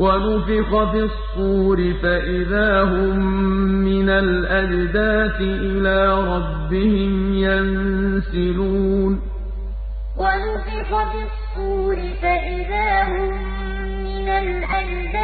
وَنُفِخَ فِي الصُّورِ فَإِذَا هُم مِّنَ الْأَجْدَاثِ إِلَىٰ رَبِّهِمْ يَنسِلُونَ. وَنُفِخَ فِي الصُّورِ فَإِذَا هُم مِّنَ الْأَجْدَاثِ